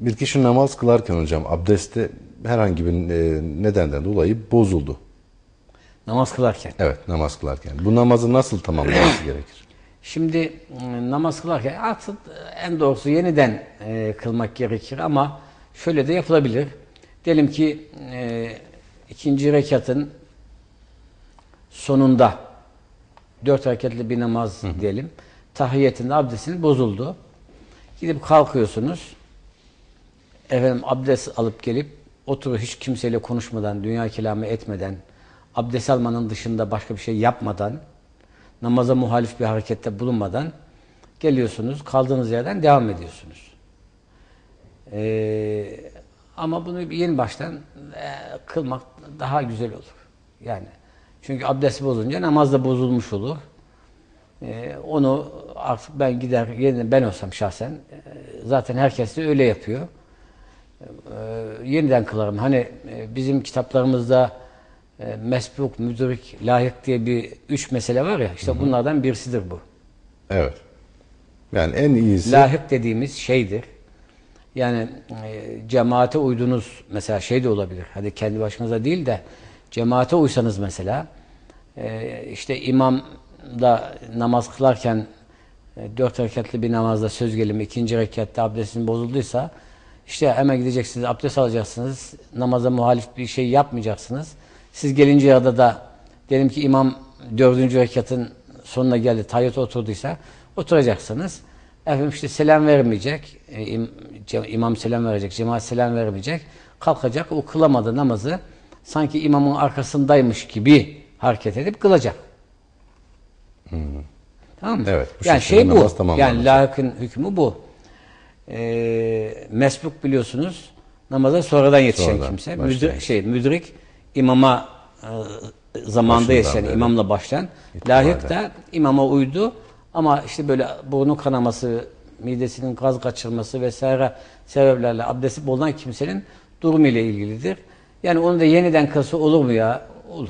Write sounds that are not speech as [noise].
Bir kişi namaz kılarken hocam abdesti herhangi bir e, nedenden dolayı bozuldu. Namaz kılarken. Evet namaz kılarken. Bu namazı nasıl tamamlaması [clears throat] gerekir? Şimdi e, namaz kılarken aslında en doğrusu yeniden e, kılmak gerekir ama şöyle de yapılabilir. Diyelim ki e, ikinci rekatın sonunda dört rekatlı bir namaz diyelim. Tahiyyetinde abdestiniz bozuldu. Gidip kalkıyorsunuz. Efendim abdest alıp gelip oturup hiç kimseyle konuşmadan, dünya kelamı etmeden, abdest almanın dışında başka bir şey yapmadan, namaza muhalif bir harekette bulunmadan geliyorsunuz, kaldığınız yerden devam ediyorsunuz. Ee, ama bunu yeni baştan e, kılmak daha güzel olur. Yani çünkü abdest bozulunca namaz da bozulmuş olur. Ee, onu artık ben gider ben olsam şahsen e, zaten herkes de öyle yapıyor. Ee, yeniden kılarım. Hani e, bizim kitaplarımızda e, mesbuk, müdrik, layık diye bir üç mesele var ya işte bunlardan birisidir bu. Evet. Yani en iyisi Lahik dediğimiz şeydir. Yani e, cemaate uydunuz mesela şey de olabilir. Hadi kendi başınıza değil de cemaate uysanız mesela e, işte imam da namaz kılarken e, dört rekatlı bir namazda söz gelimi ikinci rekatta abdestin bozulduysa işte hemen gideceksiniz abdest alacaksınız namaza muhalif bir şey yapmayacaksınız. Siz gelince ya da diyelim ki imam dördüncü rekatın sonuna geldi tayyata oturduysa oturacaksınız. Efendim işte selam vermeyecek. e, im- imam selam verecek. Cemaat selam vermeyecek. Kalkacak. O kılamadı namazı sanki imamın arkasındaymış gibi hareket edip kılacak. Tamam mı? Evet, bu yani şey bu. Yani layıkın hükmü bu. Ee, mesbuk biliyorsunuz namaza sonradan yetişen Sonradan kimse. başlayan. Müdrik, şey, müdrik imama e, Başından yaşayan, beri. imamla başlayan. İtibaren. Layık da imama uydu ama işte böyle burnu kanaması, midesinin gaz kaçırması vesaire sebeplerle abdesti bozulan kimsenin durumu ile ilgilidir. Yani onu da yeniden kılsa olur mu ya? Olur.